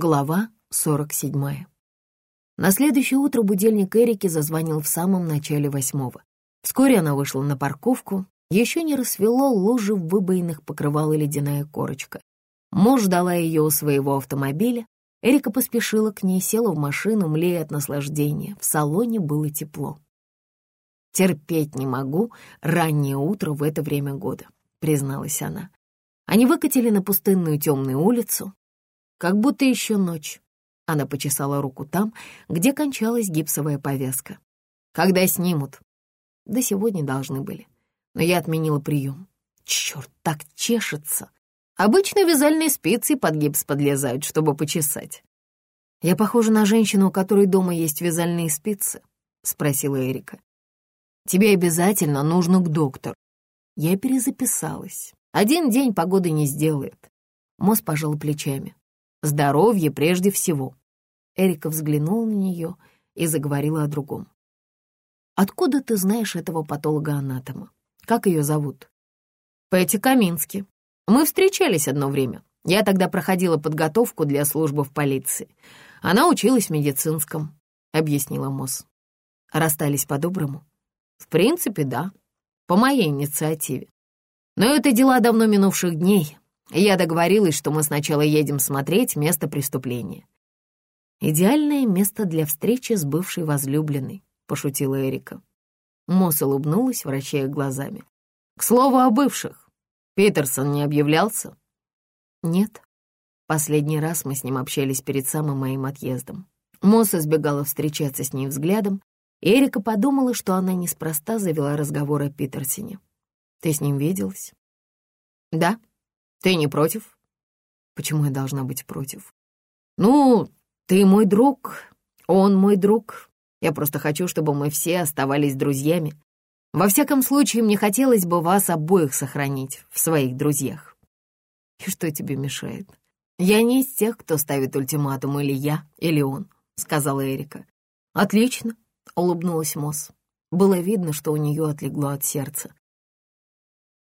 Глава 47. На следующее утро будильник Эрики зазвонил в самом начале восьмого. Вскоре она вышла на парковку. Еще не рассвело, лужи в выбоинах покрывала ледяная корочка. Муж ждала ее у своего автомобиля. Эрика поспешила к ней, села в машину, млея от наслаждения. В салоне было тепло. «Терпеть не могу раннее утро в это время года», — призналась она. Они выкатили на пустынную темную улицу, как будто еще ночь. Она почесала руку там, где кончалась гипсовая повязка. Когда снимут? Да сегодня должны были. Но я отменила прием. Черт, так чешется. Обычно вязальные спицы под гипс подлезают, чтобы почесать. «Я похожа на женщину, у которой дома есть вязальные спицы?» — спросила Эрика. «Тебе обязательно нужно к доктору». Я перезаписалась. Один день погоды не сделает. Мосс пожал плечами. Здоровье прежде всего. Эрика взглянула на нее и заговорила о другом. «Откуда ты знаешь этого патолога-анатома? Как ее зовут?» «Пэтти Камински. Мы встречались одно время. Я тогда проходила подготовку для службы в полиции. Она училась в медицинском», — объяснила Мосс. «Расстались по-доброму?» «В принципе, да. По моей инициативе. Но это дела давно минувших дней. Я договорилась, что мы сначала едем смотреть место преступления. «Идеальное место для встречи с бывшей возлюбленной», — пошутила Эрика. Мосс улыбнулась, вращая глазами. «К слову о бывших. Питерсон не объявлялся?» «Нет. Последний раз мы с ним общались перед самым моим отъездом. Мосс избегала встречаться с ней взглядом, и Эрика подумала, что она неспроста завела разговор о Питерсоне. «Ты с ним виделась?» «Да», ты не против? Почему я должна быть против? Ну, ты мой друг, он мой друг. Я просто хочу, чтобы мы все оставались друзьями. Во всяком случае, мне хотелось бы вас обоих сохранить в своих друзьях. И что тебе мешает? Я не из тех, кто ставит ультиматум или я, или он, сказала Эрика. Отлично, улыбнулась Мосс. Было видно, что у нее отлегло от сердца.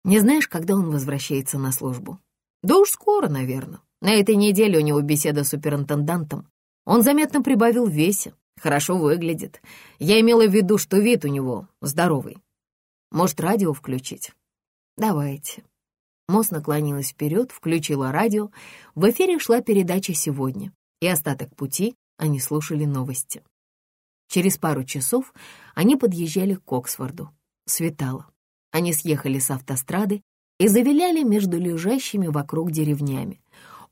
Не знаешь, когда он возвращается на службу? Да уж скоро, наверное. На этой неделе у него беседа с суперинтендантом. Он заметно прибавил в весе, хорошо выглядит. Я имела в виду, что вид у него здоровый. Может, радио включить? Давайте. Мосс наклонилась вперед, включила радио. В эфире шла передача «Сегодня», и остаток пути они слушали новости. Через пару часов они подъезжали к Оксфорду. Светало. Они съехали с автострады и завиляли между лежащими вокруг деревнями.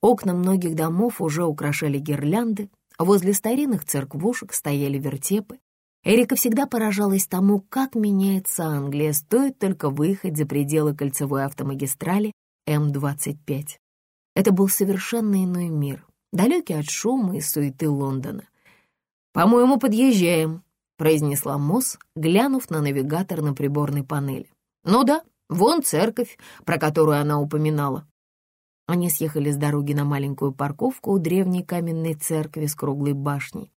Окна многих домов уже украшали гирлянды, а возле старинных церквушек стояли вертепы. Эрика всегда поражалась тому, как меняется Англия, стоит только выехать за пределы кольцевой автомагистрали М-25. Это был совершенно иной мир, далекий от шума и суеты Лондона. «По-моему, подъезжаем», — произнесла Мосс, глянув на навигатор на приборной панели. «Ну да, вон церковь, про которую она упоминала». Они съехали с дороги на маленькую парковку у древней каменной церкви с круглой башней.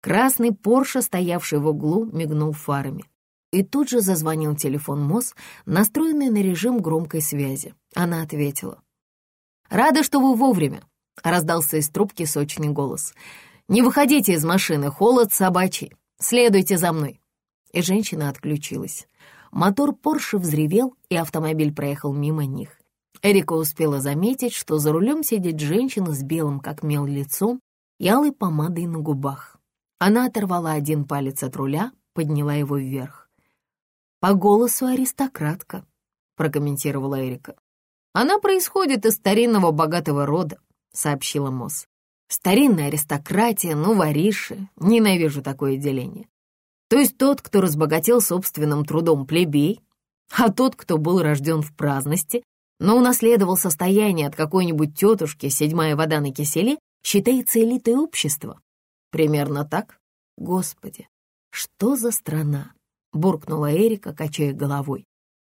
Красный Порше, стоявший в углу, мигнул фарами. И тут же зазвонил телефон МОЗ, настроенный на режим громкой связи. Она ответила. «Рада, что вы вовремя», — раздался из трубки сочный голос. «Не выходите из машины, холод собачий. Следуйте за мной». И женщина отключилась. Мотор Порше взревел, и автомобиль проехал мимо них. Эрика успела заметить, что за рулем сидит женщина с белым как мел лицом и алой помадой на губах. Она оторвала один палец от руля, подняла его вверх. «По голосу аристократка», — прокомментировала Эрика. «Она происходит из старинного богатого рода», — сообщила Мосс. «Старинная аристократия, ну, вориши. Ненавижу такое деление. То есть тот, кто разбогател собственным трудом плебей, а тот, кто был рожден в праздности, но унаследовал состояние от какой-нибудь тетушки, седьмая вода на киселе, считается элитой общества. Примерно так? Господи, что за страна? Буркнула Эрика, качая головой.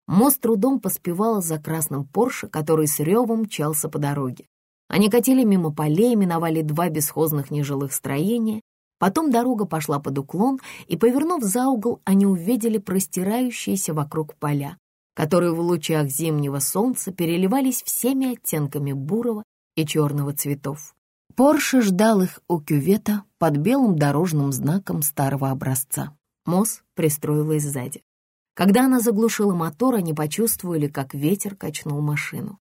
Мост трудом поспевала за красным Порше, который с ревом мчался по дороге. Они катили мимо полей, миновали два бесхозных нежилых строения Потом дорога пошла под уклон, и, повернув за угол, они увидели простирающиеся вокруг поля, которые в лучах зимнего солнца переливались всеми оттенками бурого и черного цветов. Порше ждал их у кювета под белым дорожным знаком старого образца. Мосс пристроилась сзади. Когда она заглушила мотор, они почувствовали, как ветер качнул машину.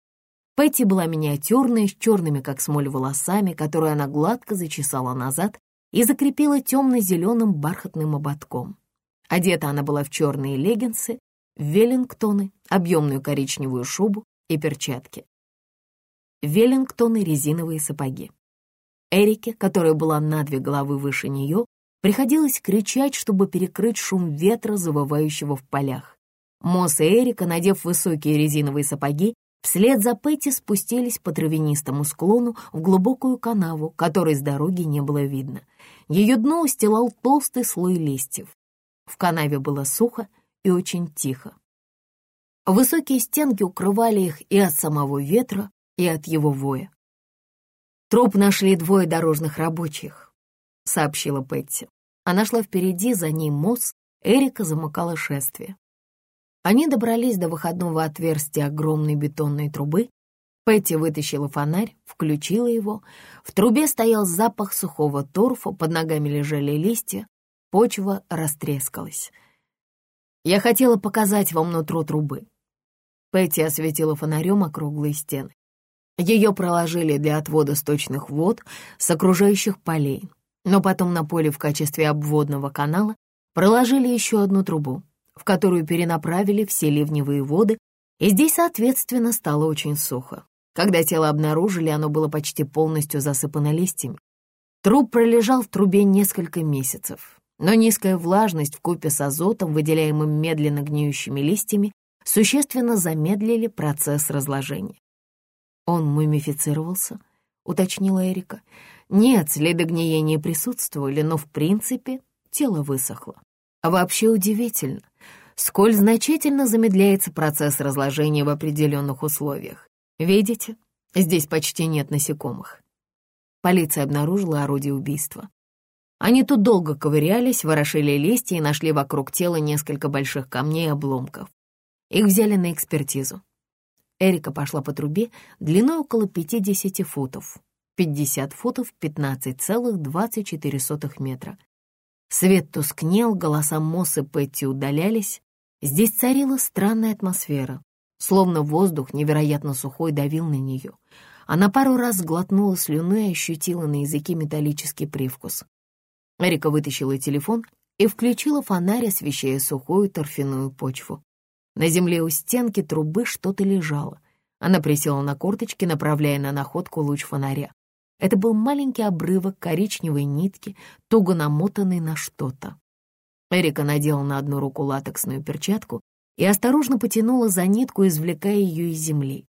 Петти была миниатюрной, с черными, как смоль, волосами, которые она гладко зачесала назад и закрепила темно-зеленым бархатным ободком. Одета она была в черные леггинсы, веллингтоны, объемную коричневую шубу и перчатки. Веллингтоны — резиновые сапоги. Эрике, которая была на две головы выше нее, приходилось кричать, чтобы перекрыть шум ветра, завывающего в полях. Мосс и Эрика, надев высокие резиновые сапоги, вслед за Петти спустились по травянистому склону в глубокую канаву, которой с дороги не было видно. Ее дно устилал толстый слой листьев. В канаве было сухо и очень тихо. Высокие стенки укрывали их и от самого ветра, и от его воя. «Труп нашли двое дорожных рабочих», — сообщила Петти. Она шла впереди, за ней Мосс, Эрика замыкала шествие. Они добрались до выходного отверстия огромной бетонной трубы. Петти вытащила фонарь, включила его. В трубе стоял запах сухого торфа, под ногами лежали листья, почва растрескалась. «Я хотела показать вам нутро трубы». Петти осветила фонарем округлые стены. Ее проложили для отвода сточных вод с окружающих полей, но потом на поле в качестве обводного канала проложили еще одну трубу, в которую перенаправили все ливневые воды, и здесь, соответственно, стало очень сухо. Когда тело обнаружили, оно было почти полностью засыпано листьями. Труп пролежал в трубе несколько месяцев, но низкая влажность вкупе с азотом, выделяемым медленно гниющими листьями, существенно замедлили процесс разложения. «Он мумифицировался?» — уточнила Эрика. «Нет, следы гниения присутствовали, но, в принципе, тело высохло. А вообще удивительно, сколь значительно замедляется процесс разложения в определенных условиях. Видите, здесь почти нет насекомых». Полиция обнаружила орудие убийства. Они тут долго ковырялись, ворошили листья и нашли вокруг тела несколько больших камней и обломков. Их взяли на экспертизу. Эрика пошла по трубе длиной около 50 футов. 50 футов 15,24 метра. Свет тускнел, голоса Мосс и Петти удалялись. Здесь царила странная атмосфера, словно воздух невероятно сухой давил на нее. Она пару раз сглотнула слюны и ощутила на языке металлический привкус. Эрика вытащила телефон и включила фонарь, освещая сухую торфяную почву. На земле у стенки трубы что-то лежало. Она присела на корточки, направляя на находку луч фонаря. Это был маленький обрывок коричневой нитки, туго намотанный на что-то. Эрика надела на одну руку латексную перчатку и осторожно потянула за нитку, извлекая ее из земли.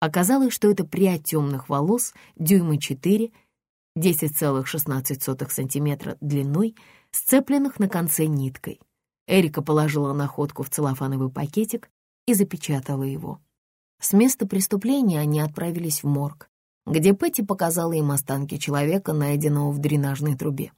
Оказалось, что это прядь темных волос, дюйма 4, 10,16 сантиметра длиной, сцепленных на конце ниткой. Эрика положила находку в целлофановый пакетик и запечатала его. С места преступления они отправились в морг, где Петти показала им останки человека, найденного в дренажной трубе.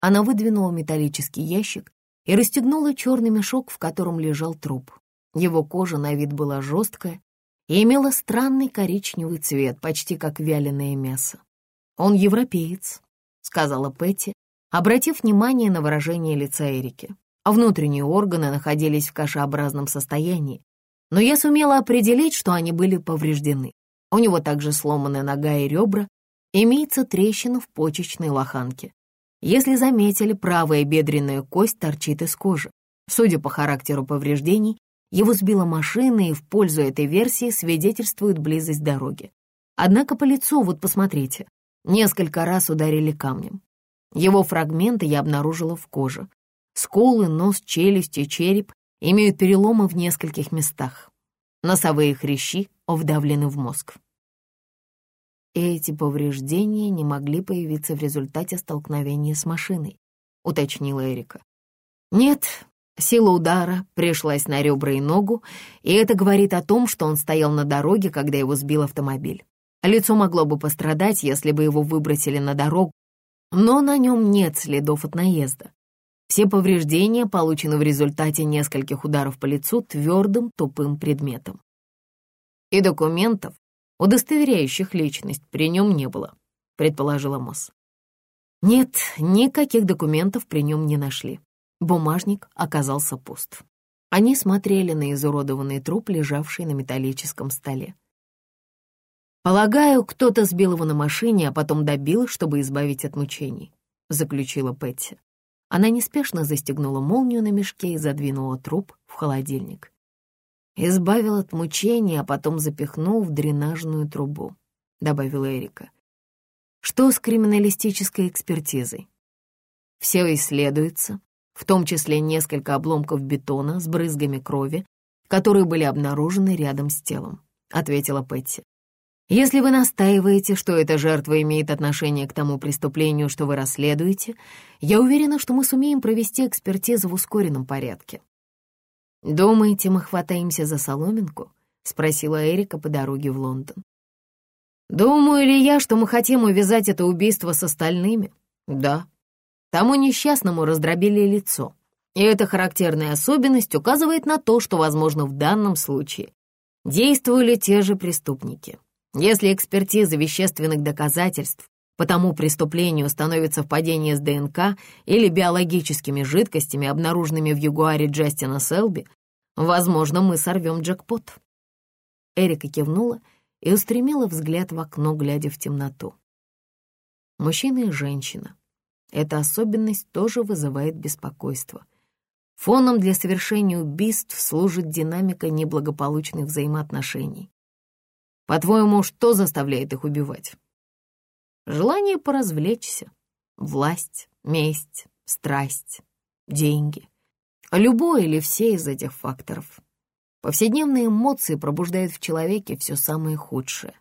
Она выдвинула металлический ящик и расстегнула черный мешок, в котором лежал труп. Его кожа на вид была жесткая и имела странный коричневый цвет, почти как вяленое мясо. «Он европеец», — сказала Петти, обратив внимание на выражение лица Эрики а внутренние органы находились в кашеобразном состоянии, но я сумела определить, что они были повреждены. У него также сломаны нога и ребра, имеется трещина в почечной лоханке. Если заметили, правая бедренная кость торчит из кожи. Судя по характеру повреждений, его сбила машина, и в пользу этой версии свидетельствует близость дороги. Однако по лицу, вот посмотрите, несколько раз ударили камнем. Его фрагменты я обнаружила в коже. Скулы, нос, челюсти, череп имеют переломы в нескольких местах. Носовые хрящи вдавлены в мозг. Эти повреждения не могли появиться в результате столкновения с машиной, уточнила Эрика. Нет, сила удара пришлась на ребра и ногу, и это говорит о том, что он стоял на дороге, когда его сбил автомобиль. Лицо могло бы пострадать, если бы его выбросили на дорогу, но на нем нет следов от наезда. Все повреждения получены в результате нескольких ударов по лицу твердым тупым предметом. И документов, удостоверяющих личность, при нем не было. предположила Мосс. Нет, никаких документов при нем не нашли. Бумажник оказался пуст. Они смотрели на изуродованный труп, лежавший на металлическом столе. «Полагаю, кто-то сбил его на машине, а потом добил, чтобы избавить от мучений», — заключила Пэтти. Она неспешно застегнула молнию на мешке и задвинула труп в холодильник. «Избавил от мучений, а потом запихнул в дренажную трубу», — добавила Эрика. «Что с криминалистической экспертизой?» «Все исследуется, в том числе несколько обломков бетона с брызгами крови, которые были обнаружены рядом с телом», — ответила Пэтти. «Если вы настаиваете, что эта жертва имеет отношение к тому преступлению, что вы расследуете, я уверена, что мы сумеем провести экспертизу в ускоренном порядке». «Думаете, мы хватаемся за соломинку?» — спросила Эрика по дороге в Лондон. «Думаю ли я, что мы хотим увязать это убийство с остальными? Да, Тому несчастному раздробили лицо. И эта характерная особенность указывает на то, что, возможно, в данном случае действовали те же преступники. Если экспертиза вещественных доказательств по тому преступлению становится совпадение с ДНК или биологическими жидкостями, обнаруженными в Ягуаре Джастина Селби, возможно, мы сорвем джекпот. Эрика кивнула и устремила взгляд в окно, глядя в темноту. Мужчина и женщина, эта особенность тоже вызывает беспокойство. Фоном для совершения убийств служит динамика неблагополучных взаимоотношений. По-твоему, что заставляет их убивать? Желание поразвлечься, власть, месть, страсть, деньги. Любой или все из этих факторов. Повседневные эмоции пробуждают в человеке все самое худшее.